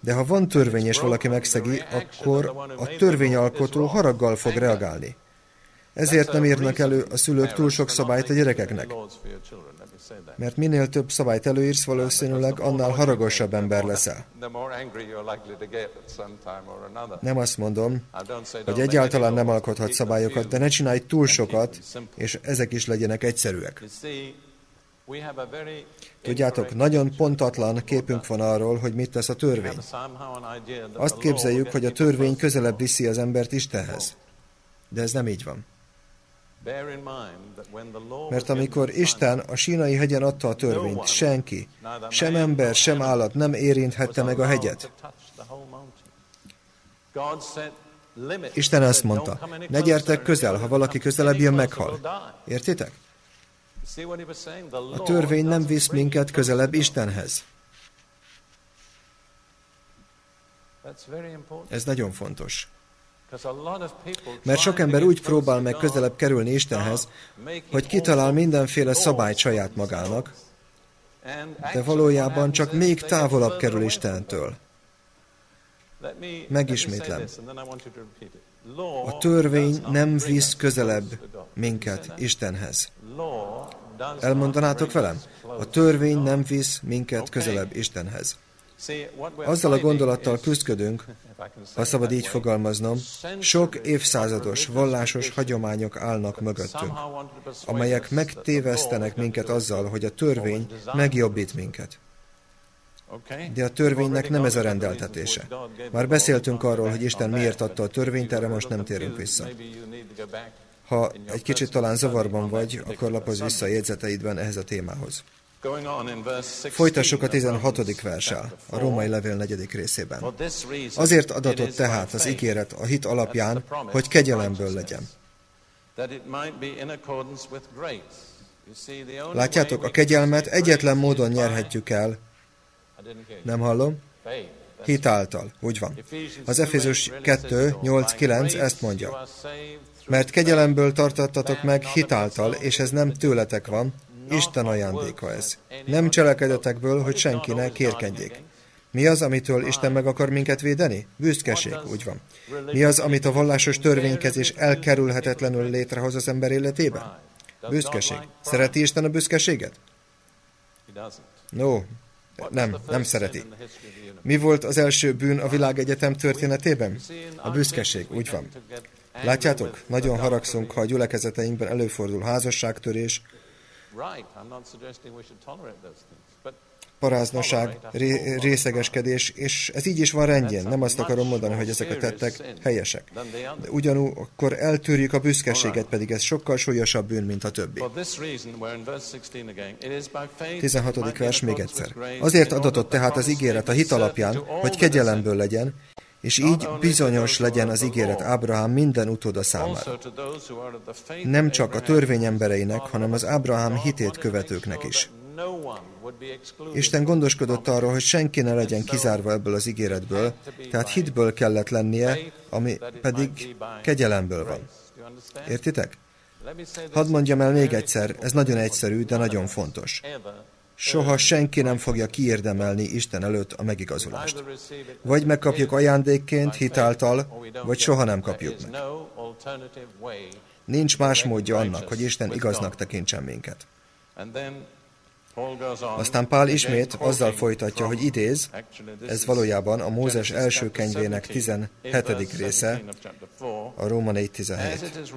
A: De ha van törvény, és valaki megszegi, akkor a törvényalkotó haraggal fog reagálni. Ezért nem írnak elő a szülők túl sok szabályt a gyerekeknek. Mert minél több szabályt előírsz, valószínűleg annál haragosabb ember leszel. Nem azt mondom, hogy egyáltalán nem alkothat szabályokat, de ne csinálj túl sokat, és ezek is legyenek egyszerűek. Tudjátok, nagyon pontatlan képünk van arról, hogy mit tesz a törvény. Azt képzeljük, hogy a törvény közelebb viszi az embert Istenhez. De ez nem így van. Mert amikor Isten a sínai hegyen adta a törvényt, senki, sem ember, sem állat nem érinthette meg a hegyet. Isten ezt mondta, ne gyertek közel, ha valaki közelebb jön, meghal. Értitek? A törvény nem visz minket közelebb Istenhez. Ez nagyon fontos. Mert sok ember úgy próbál meg közelebb kerülni Istenhez, hogy kitalál mindenféle szabályt saját magának, de valójában csak még távolabb kerül Istentől. Megismétlem. A törvény nem visz közelebb minket Istenhez. Elmondanátok velem? A törvény nem visz minket közelebb Istenhez. Azzal a gondolattal küzdködünk, ha szabad így fogalmaznom, sok évszázados, vallásos hagyományok állnak mögöttünk, amelyek megtévesztenek minket azzal, hogy a törvény megjobbít minket. De a törvénynek nem ez a rendeltetése. Már beszéltünk arról, hogy Isten miért adta a törvényt, erre most nem térünk vissza. Ha egy kicsit talán zavarban vagy, akkor lapozz vissza a jegyzeteidben ehhez a témához. Folytassuk a 16. versel, a római levél negyedik részében. Azért adatott tehát az ígéret a hit alapján, hogy kegyelemből legyen. Látjátok, a kegyelmet egyetlen módon nyerhetjük el. Nem hallom? Hit által, úgy van. Az Efézus 2, 8, 9 ezt mondja. Mert kegyelemből tartottatok meg hitáltal, és ez nem tőletek van, Isten ajándéka ez. Nem cselekedetekből, hogy senki ne kérkedjék. Mi az, amitől Isten meg akar minket védeni? Büszkeség, úgy van. Mi az, amit a vallásos törvénykezés elkerülhetetlenül létrehoz az ember életében? Büszkeség. Szereti Isten a büszkeséget? No, nem, nem szereti. Mi volt az első bűn a világegyetem történetében? A büszkeség, úgy van. Látjátok, nagyon haragszunk, ha a gyülekezeteinkben előfordul házasságtörés, paráznaság, ré, részegeskedés, és ez így is van rendjén. Nem azt akarom mondani, hogy ezek a tettek helyesek. De ugyanúgy akkor eltűrjük a büszkeséget, pedig ez sokkal súlyosabb bűn, mint a többi. 16. vers még egyszer. Azért adatott tehát az ígéret a hit alapján, hogy kegyelemből legyen, és így bizonyos legyen az ígéret Ábrahám minden utóda számára. Nem csak a törvény embereinek, hanem az Ábrahám hitét követőknek is. Isten gondoskodott arról, hogy senki ne legyen kizárva ebből az ígéretből, tehát hitből kellett lennie, ami pedig kegyelemből van. Értitek? Hadd mondjam el még egyszer, ez nagyon egyszerű, de nagyon fontos. Soha senki nem fogja kiérdemelni Isten előtt a megigazulást. Vagy megkapjuk ajándékként, hitáltal, vagy soha nem kapjuk meg. Nincs más módja annak, hogy Isten igaznak tekintsen minket. Aztán Pál ismét azzal folytatja, hogy idéz, ez valójában a Mózes első könyvének 17. része, a Róma 4.17.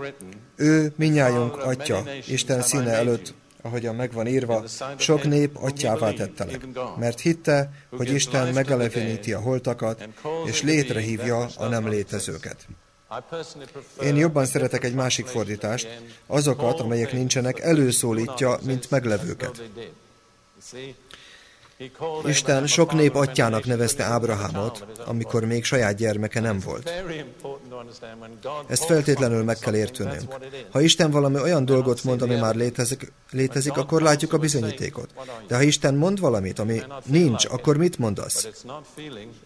A: Ő minnyájunk atya, Isten színe előtt ahogyan megvan írva, sok nép atyává tettelek, mert hitte, hogy Isten megeleveníti a holtakat, és létrehívja a nem létezőket. Én jobban szeretek egy másik fordítást, azokat, amelyek nincsenek, előszólítja, mint meglevőket. Isten sok nép atyának nevezte Ábrahámot, amikor még saját gyermeke nem volt. Ezt feltétlenül meg kell értenünk. Ha Isten valami olyan dolgot mond, ami már létezik, létezik, akkor látjuk a bizonyítékot. De ha Isten mond valamit, ami nincs, akkor mit mondasz?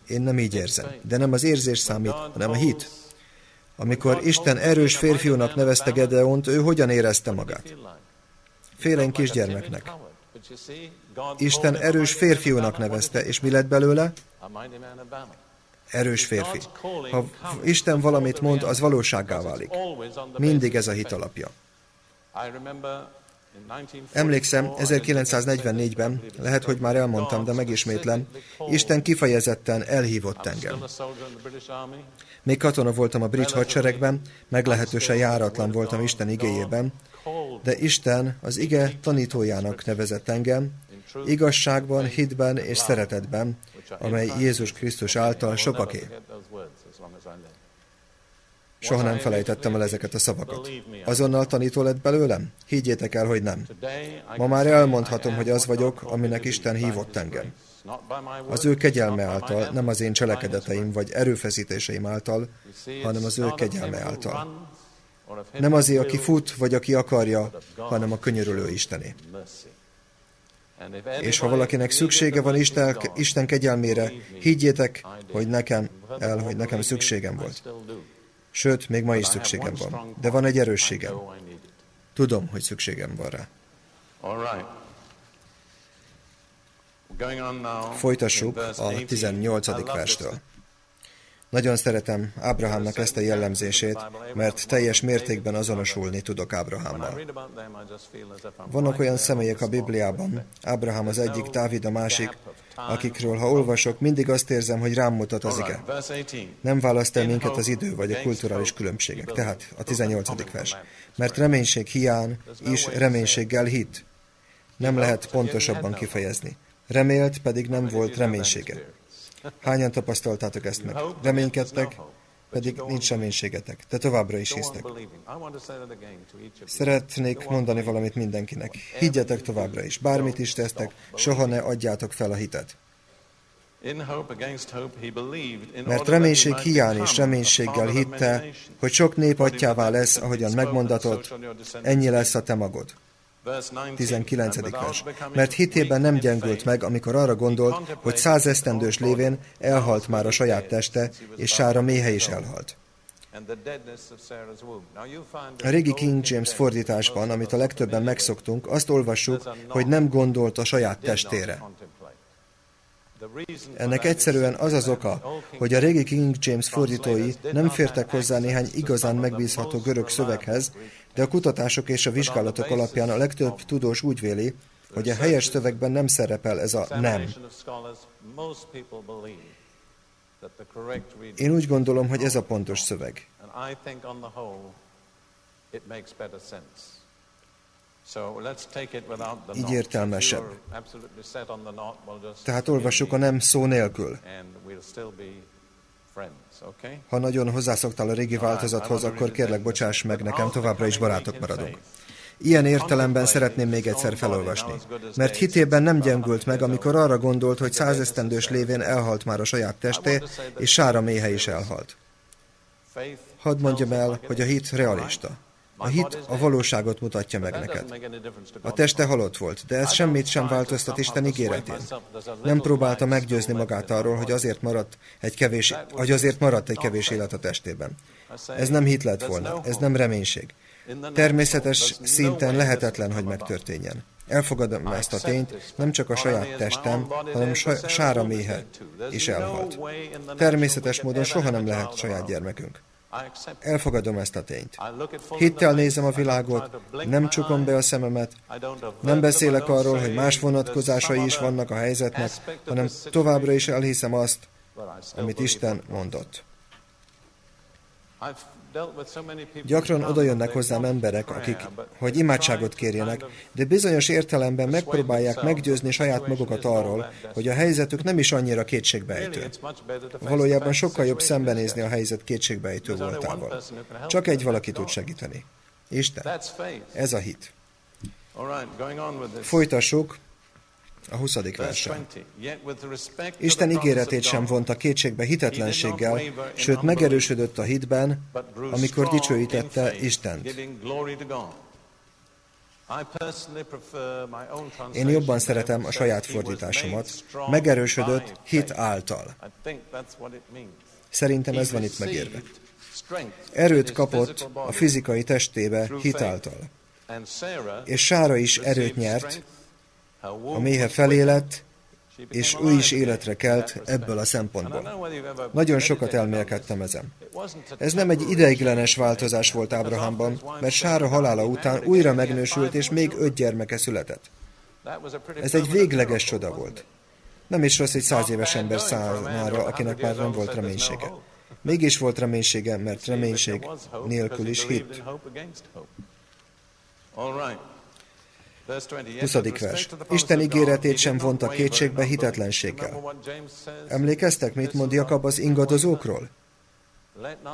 A: Én nem így érzem. De nem az érzés számít, hanem a hit. Amikor Isten erős férfiúnak nevezte Gedeont, ő hogyan érezte magát? Félen kisgyermeknek. Isten erős férfiúnak nevezte, és mi lett belőle? Erős férfi. Ha Isten valamit mond, az valósággá válik. Mindig ez a hit alapja. Emlékszem, 1944-ben, lehet, hogy már elmondtam, de megismétlem, Isten kifejezetten elhívott engem. Még katona voltam a brit hadseregben, meglehetősen járatlan voltam Isten igéjében, de Isten az ige tanítójának nevezett engem, igazságban, hitben és szeretetben, amely Jézus Krisztus által sokaké. Soha nem felejtettem el ezeket a szavakat. Azonnal tanító lett belőlem? Higgyétek el, hogy nem. Ma már elmondhatom, hogy az vagyok, aminek Isten hívott engem. Az ő kegyelme által, nem az én cselekedeteim vagy erőfeszítéseim által, hanem az ő kegyelme által. Nem azért, aki fut, vagy aki akarja, hanem a könyörülő Istené. És ha valakinek szüksége van Isten, Isten kegyelmére, higgyétek, hogy nekem el, hogy nekem szükségem volt. Sőt, még ma is szükségem van. De van egy erősségem. Tudom, hogy szükségem van rá. Folytassuk a 18. verstől. Nagyon szeretem Ábrahámnak ezt a jellemzését, mert teljes mértékben azonosulni tudok Ábrahámmal. Vannak olyan személyek a Bibliában, Ábrahám az egyik, Dávid a másik, akikről, ha olvasok, mindig azt érzem, hogy rám mutat az ige. Nem választ el minket az idő vagy a kulturális különbségek. Tehát a 18. vers. Mert reménység hiány is reménységgel hit. Nem lehet pontosabban kifejezni. Remélt, pedig nem volt reménysége. Hányan tapasztaltátok ezt meg? Reménykedtek, pedig nincs reménységetek, de továbbra is hisztek. Szeretnék mondani valamit mindenkinek. Higgyetek továbbra is. Bármit is tesztek, soha ne adjátok fel a hitet. Mert reménység hiány és reménységgel hitte, hogy sok nép atyává lesz, ahogyan megmondatott, ennyi lesz a te magod. 19. vers. Mert hitében nem gyengült meg, amikor arra gondolt, hogy százesztendős lévén elhalt már a saját teste, és Sára méhe is elhalt. A régi King James fordításban, amit a legtöbben megszoktunk, azt olvassuk, hogy nem gondolt a saját testére. Ennek egyszerűen az az oka, hogy a régi King James fordítói nem fértek hozzá néhány igazán megbízható görög szöveghez, de a kutatások és a vizsgálatok alapján a legtöbb tudós úgy véli, hogy a helyes szövegben nem szerepel ez a nem. Én úgy gondolom, hogy ez a pontos szöveg. Így értelmesebb. Tehát olvassuk a nem szó nélkül. Ha nagyon hozzászoktál a régi változathoz, akkor kérlek, bocsáss meg, nekem továbbra is barátok maradunk. Ilyen értelemben szeretném még egyszer felolvasni. Mert hitében nem gyengült meg, amikor arra gondolt, hogy százesztendős lévén elhalt már a saját testé, és sára méhe is elhalt. Hadd mondjam el, hogy a hit realista. A hit a valóságot mutatja meg neked. A teste halott volt, de ez semmit sem változtat Isten ígéretén. Nem próbálta meggyőzni magát arról, hogy azért maradt egy kevés, hogy azért maradt egy kevés élet a testében. Ez nem hit lett volna, ez nem reménység. Természetes szinten lehetetlen, hogy megtörténjen. Elfogadom ezt a tényt, nem csak a saját testem, hanem a sára méhe is elhalt. Természetes módon soha nem lehet saját gyermekünk. Elfogadom ezt a tényt. Hittel nézem a világot, nem csukom be a szememet, nem beszélek arról, hogy más vonatkozásai is vannak a helyzetnek, hanem továbbra is elhiszem azt, amit Isten mondott. Gyakran oda jönnek hozzám emberek, akik, hogy imádságot kérjenek, de bizonyos értelemben megpróbálják meggyőzni saját magukat arról, hogy a helyzetük nem is annyira kétségbejtő. Valójában sokkal jobb szembenézni a helyzet kétségbejtő voltával. Csak egy valaki tud segíteni. Isten. Ez a hit. Folytassuk a 20. versen. Isten ígéretét sem vonta kétségbe hitetlenséggel, sőt megerősödött a hitben, amikor dicsőítette Istent. Én jobban szeretem a saját fordításomat, megerősödött hit által. Szerintem ez van itt megérve. Erőt kapott a fizikai testébe hit által. És Sára is erőt nyert, a méhe felé lett, és ő is életre kelt ebből a szempontból. Nagyon sokat elmélkedtem ezen. Ez nem egy ideiglenes változás volt Ábrahámban, mert Sára halála után újra megnősült, és még öt gyermeke született. Ez egy végleges csoda volt. Nem is rossz egy száz éves ember számára, akinek már nem volt reménysége. Mégis volt reménysége, mert reménység nélkül is hit. 20. vers. Isten ígéretét sem vonta kétségbe hitetlenséggel. Emlékeztek, mit mond Jakab az ingadozókról?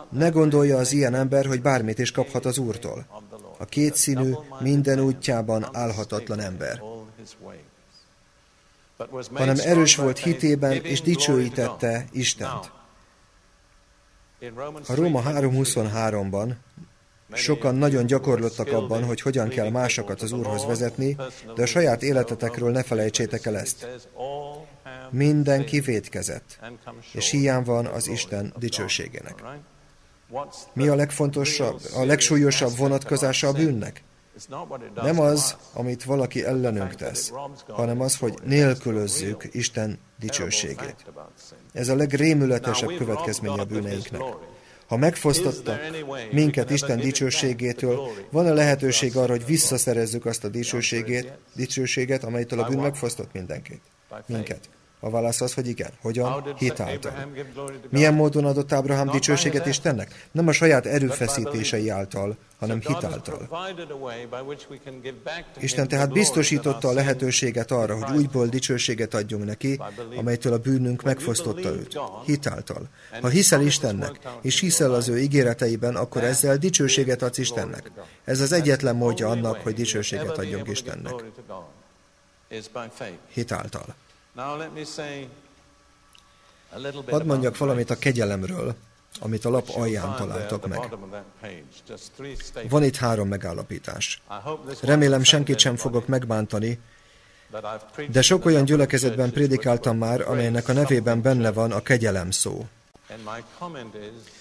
A: Ne gondolja az ilyen ember, hogy bármit is kaphat az Úrtól. A kétszínű, minden útjában állhatatlan ember. Hanem erős volt hitében, és dicsőítette Istent. A Róma 3.23-ban Sokan nagyon gyakorlottak abban, hogy hogyan kell másokat az Úrhoz vezetni, de a saját életetekről ne felejtsétek el ezt. Minden kivétkezett, és hiány van az Isten dicsőségének. Mi a legfontosabb, a legsúlyosabb vonatkozása a bűnnek? Nem az, amit valaki ellenünk tesz, hanem az, hogy nélkülözzük Isten dicsőségét. Ez a legrémületesebb következménye a bűneinknek. Ha megfosztottak minket Isten dicsőségétől, van a lehetőség arra, hogy visszaszerezzük azt a dicsőségét, dicsőséget, amelytől a bűn megfosztott mindenkit, minket. A válasz az, hogy igen. Hogyan? Hitáltal. Milyen módon adott Ábrahám dicsőséget Istennek? Nem a saját erőfeszítései által, hanem hitáltal. Isten tehát biztosította a lehetőséget arra, hogy újból dicsőséget adjunk neki, amelytől a bűnünk megfosztotta őt. Hitáltal. Ha hiszel Istennek, és hiszel az ő ígéreteiben, akkor ezzel dicsőséget adsz Istennek. Ez az egyetlen módja annak, hogy dicsőséget adjunk Istennek. Hitáltal. Hadd mondjak valamit a kegyelemről, amit a lap alján találtak meg. Van itt három megállapítás. Remélem senkit sem fogok megbántani, de sok olyan gyülekezetben prédikáltam már, amelynek a nevében benne van a kegyelem szó.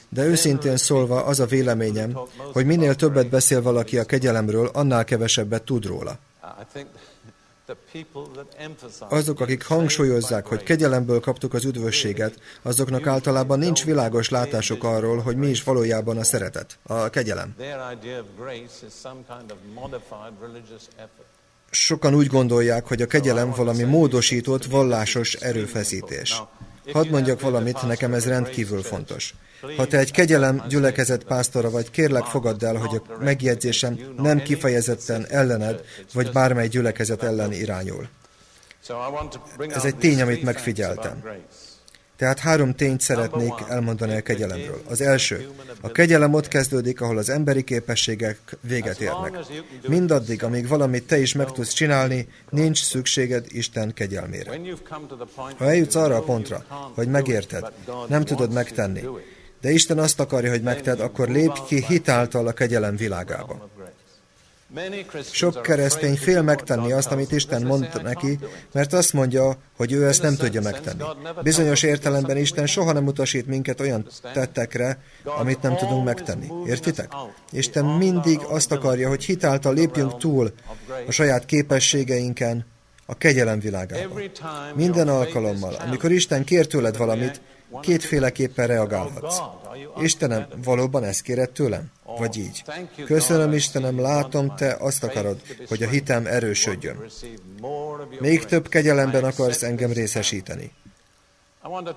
A: De őszintén szólva az a véleményem, hogy minél többet beszél valaki a kegyelemről, annál kevesebbet tud róla. Azok, akik hangsúlyozzák, hogy kegyelemből kaptuk az üdvösséget, azoknak általában nincs világos látásuk arról, hogy mi is valójában a szeretet, a kegyelem. Sokan úgy gondolják, hogy a kegyelem valami módosított, vallásos erőfeszítés. Hadd mondjak valamit, nekem ez rendkívül fontos. Ha te egy kegyelem gyülekezet pásztora vagy, kérlek fogadd el, hogy a megjegyzésem nem kifejezetten ellened, vagy bármely gyülekezet ellen irányul. Ez egy tény, amit megfigyeltem. Tehát három tényt szeretnék elmondani a kegyelemről. Az első, a kegyelem ott kezdődik, ahol az emberi képességek véget érnek. Mindaddig, amíg valamit te is meg tudsz csinálni, nincs szükséged Isten kegyelmére. Ha eljutsz arra a pontra, hogy megérted, nem tudod megtenni, de Isten azt akarja, hogy megted, akkor lépj ki hitáltal a kegyelem világába. Sok keresztény fél megtenni azt, amit Isten mond neki, mert azt mondja, hogy ő ezt nem tudja megtenni. Bizonyos értelemben Isten soha nem utasít minket olyan tettekre, amit nem tudunk megtenni. Értitek? Isten mindig azt akarja, hogy hitáltal lépjünk túl a saját képességeinken, a kegyelem világába. Minden alkalommal, amikor Isten kér tőled valamit, kétféleképpen reagálhatsz. Istenem, valóban ezt kéred tőlem? Vagy így. Köszönöm, Istenem, látom, te azt akarod, hogy a hitem erősödjön. Még több kegyelemben akarsz engem részesíteni.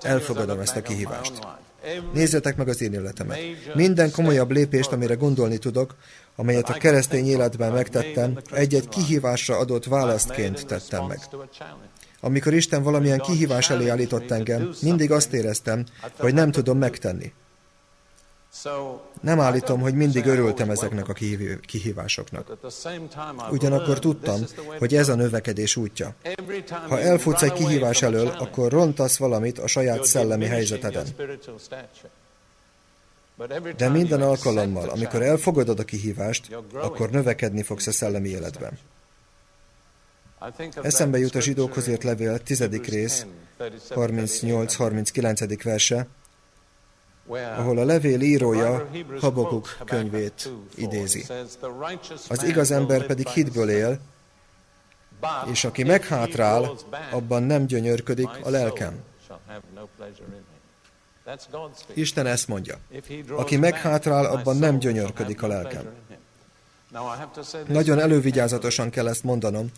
A: Elfogadom ezt a kihívást. Nézzetek meg az én életemet. Minden komolyabb lépést, amire gondolni tudok, amelyet a keresztény életben megtettem, egy-egy kihívásra adott választként tettem meg. Amikor Isten valamilyen kihívás elé állított engem, mindig azt éreztem, hogy nem tudom megtenni. Nem állítom, hogy mindig örültem ezeknek a kihívásoknak. Ugyanakkor tudtam, hogy ez a növekedés útja. Ha elfutsz egy kihívás elől, akkor rontasz valamit a saját szellemi helyzeteden. De minden alkalommal, amikor elfogadod a kihívást, akkor növekedni fogsz a szellemi életben. Eszembe jut a zsidókhoz írt levél, tizedik rész, 38-39. verse, ahol a levél írója Habakuk könyvét idézi. Az igaz ember pedig hitből él, és aki meghátrál, abban nem gyönyörködik a lelkem. Isten ezt mondja. Aki meghátrál, abban nem gyönyörködik a lelkem. Nagyon elővigyázatosan kell ezt mondanom,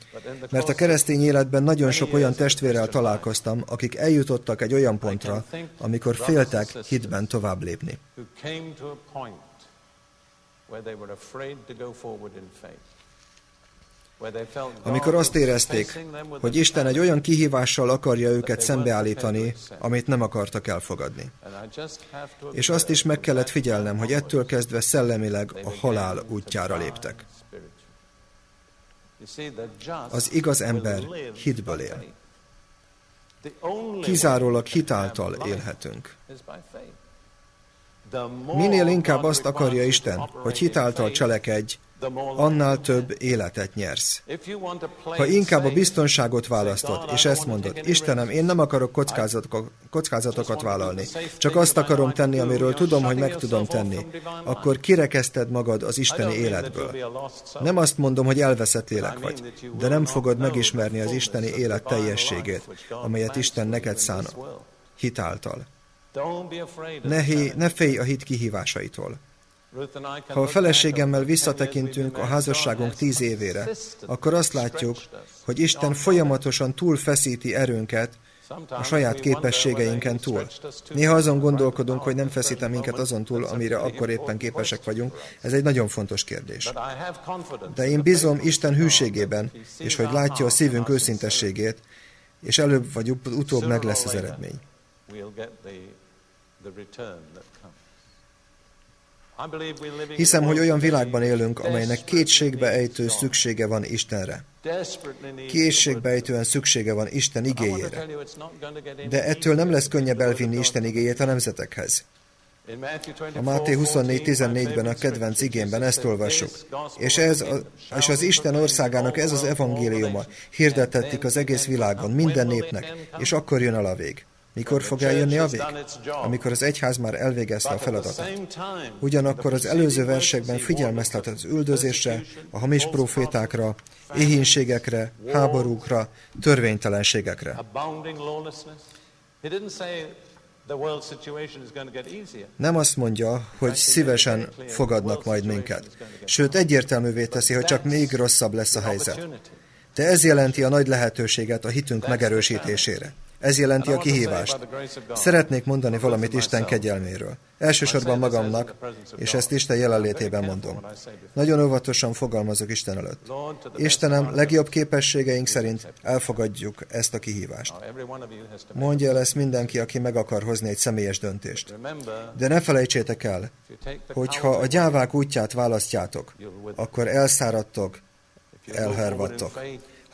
A: mert a keresztény életben nagyon sok olyan testvérrel találkoztam, akik eljutottak egy olyan pontra, amikor féltek hitben tovább lépni. Amikor azt érezték, hogy Isten egy olyan kihívással akarja őket szembeállítani, amit nem akartak elfogadni. És azt is meg kellett figyelnem, hogy ettől kezdve szellemileg a halál útjára léptek. Az igaz ember hitből él. Kizárólag hitáltal élhetünk. Minél inkább azt akarja Isten, hogy hitáltal cselekedj, annál több életet nyersz. Ha inkább a biztonságot választod, és ezt mondod, Istenem, én nem akarok kockázatokat, kockázatokat vállalni, csak azt akarom tenni, amiről tudom, hogy meg tudom tenni, akkor kirekeszted magad az isteni életből. Nem azt mondom, hogy elveszett lélek vagy, de nem fogod megismerni az isteni élet teljességét, amelyet Isten neked szán hitáltal. Ne, hé, ne félj a hit kihívásaitól. Ha a feleségemmel visszatekintünk a házasságunk tíz évére, akkor azt látjuk, hogy Isten folyamatosan túlfeszíti erőnket, a saját képességeinken túl. Néha azon gondolkodunk, hogy nem feszítem minket azon túl, amire akkor éppen képesek vagyunk. Ez egy nagyon fontos kérdés. De én bízom Isten hűségében, és hogy látja a szívünk őszintességét, és előbb vagy utóbb meg lesz az eredmény. Hiszem, hogy olyan világban élünk, amelynek kétségbe ejtő szüksége van Istenre. Készségbe ejtően szüksége van Isten igéjére. De ettől nem lesz könnyebb elvinni Isten igéjét a nemzetekhez. A Máté 24.14-ben a kedvenc igényben ezt olvassuk. És, ez a, és az Isten országának ez az evangéliuma hirdetettik az egész világon, minden népnek, és akkor jön el a vég. Mikor fog eljönni a vég? Amikor az egyház már elvégezte a feladatát. Ugyanakkor az előző versekben figyelmeztet az üldözésre, a hamis profétákra, éhínségekre, háborúkra, törvénytelenségekre. Nem azt mondja, hogy szívesen fogadnak majd minket. Sőt, egyértelművé teszi, hogy csak még rosszabb lesz a helyzet. De ez jelenti a nagy lehetőséget a hitünk megerősítésére. Ez jelenti a kihívást. Szeretnék mondani valamit Isten kegyelméről. Elsősorban magamnak, és ezt Isten jelenlétében mondom. Nagyon óvatosan fogalmazok Isten előtt. Istenem, legjobb képességeink szerint elfogadjuk ezt a kihívást. Mondja el ezt mindenki, aki meg akar hozni egy személyes döntést. De ne felejtsétek el, hogyha a gyávák útját választjátok, akkor elszáradtok, elhervadtok.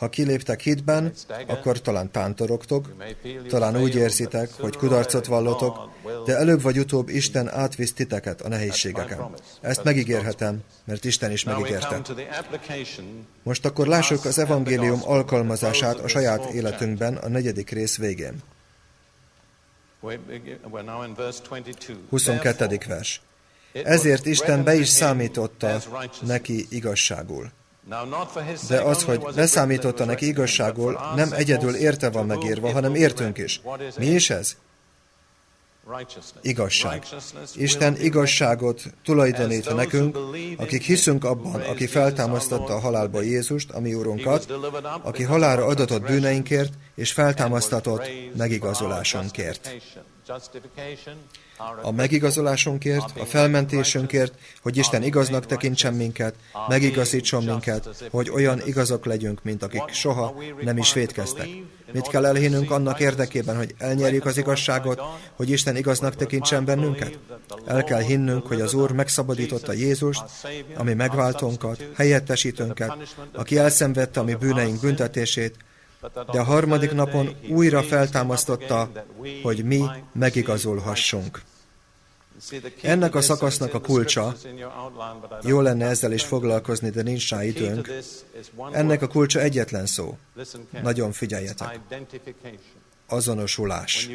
A: Ha kiléptek hitben, akkor talán tántorogtok, talán úgy érzitek, hogy kudarcot vallotok, de előbb vagy utóbb Isten átvisz titeket a nehézségeken. Ezt megígérhetem, mert Isten is megígérte. Most akkor lássuk az evangélium alkalmazását a saját életünkben a negyedik rész végén. 22. vers. Ezért Isten be is számította neki igazságul. De az, hogy beszámította neki igazságul, nem egyedül érte van megírva, hanem értünk is. Mi is ez? Igazság. Isten igazságot tulajdonít nekünk, akik hiszünk abban, aki feltámasztotta a halálba Jézust, a mi úrunkat, aki halára adatott bűneinkért, és feltámasztatott megigazolásunkért a megigazolásunkért, a felmentésünkért, hogy Isten igaznak tekintsen minket, megigazítson minket, hogy olyan igazak legyünk, mint akik soha nem is védkeztek. Mit kell elhinnünk annak érdekében, hogy elnyerjük az igazságot, hogy Isten igaznak tekintsen bennünket? El kell hinnünk, hogy az Úr megszabadította Jézust, ami megváltónkat, helyettesítőnket, aki elszenvedte a mi bűneink büntetését, de a harmadik napon újra feltámasztotta, hogy mi megigazolhassunk. Ennek a szakasznak a kulcsa, jó lenne ezzel is foglalkozni, de nincs rá időnk, ennek a kulcsa egyetlen szó. Nagyon figyeljetek. Azonosulás.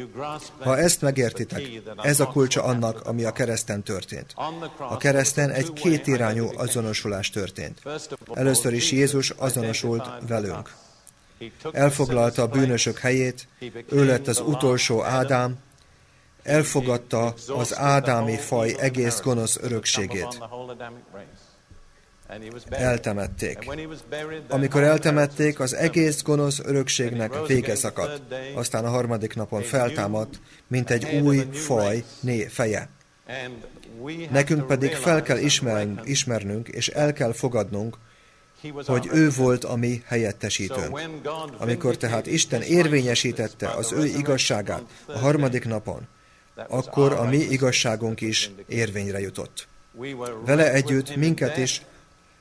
A: Ha ezt megértitek, ez a kulcsa annak, ami a kereszten történt. A kereszten egy kétirányú azonosulás történt. Először is Jézus azonosult velünk. Elfoglalta a bűnösök helyét, ő lett az utolsó Ádám, elfogadta az ádámi faj egész gonosz örökségét. Eltemették. Amikor eltemették, az egész gonosz örökségnek vége szakadt. Aztán a harmadik napon feltámadt, mint egy új faj né feje. Nekünk pedig fel kell ismernünk, és el kell fogadnunk, hogy ő volt a mi helyettesítőnk. Amikor tehát Isten érvényesítette az ő igazságát a harmadik napon, akkor a mi igazságunk is érvényre jutott. Vele együtt minket is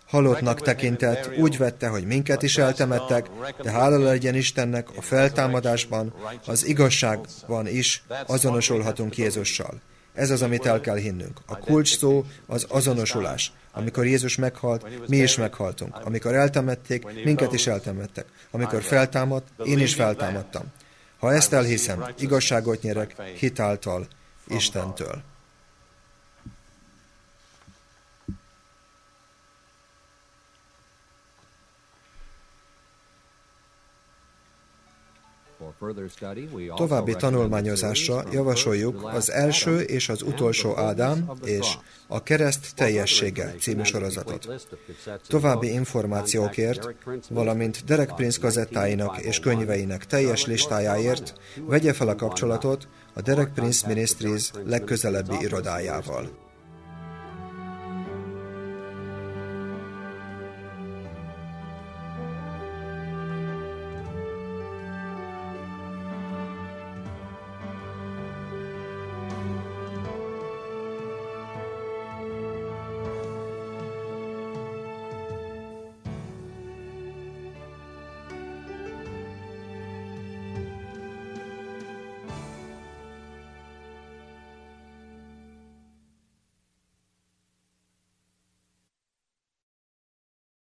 A: halottnak tekintett, úgy vette, hogy minket is eltemettek, de hála legyen Istennek a feltámadásban, az igazságban is azonosulhatunk Jézussal. Ez az, amit el kell hinnünk. A kulcs szó az azonosulás. Amikor Jézus meghalt, mi is meghaltunk. Amikor eltemették, minket is eltemettek. Amikor feltámadt, én is feltámadtam. Ha ezt elhiszem, igazságot nyerek hitáltal Istentől. További tanulmányozásra javasoljuk az első és az utolsó Ádám és a kereszt teljessége című sorozatot. További információkért, valamint Derek Prince gazettáinak és könyveinek teljes listájáért vegye fel a kapcsolatot a Derek Prince Ministries legközelebbi irodájával.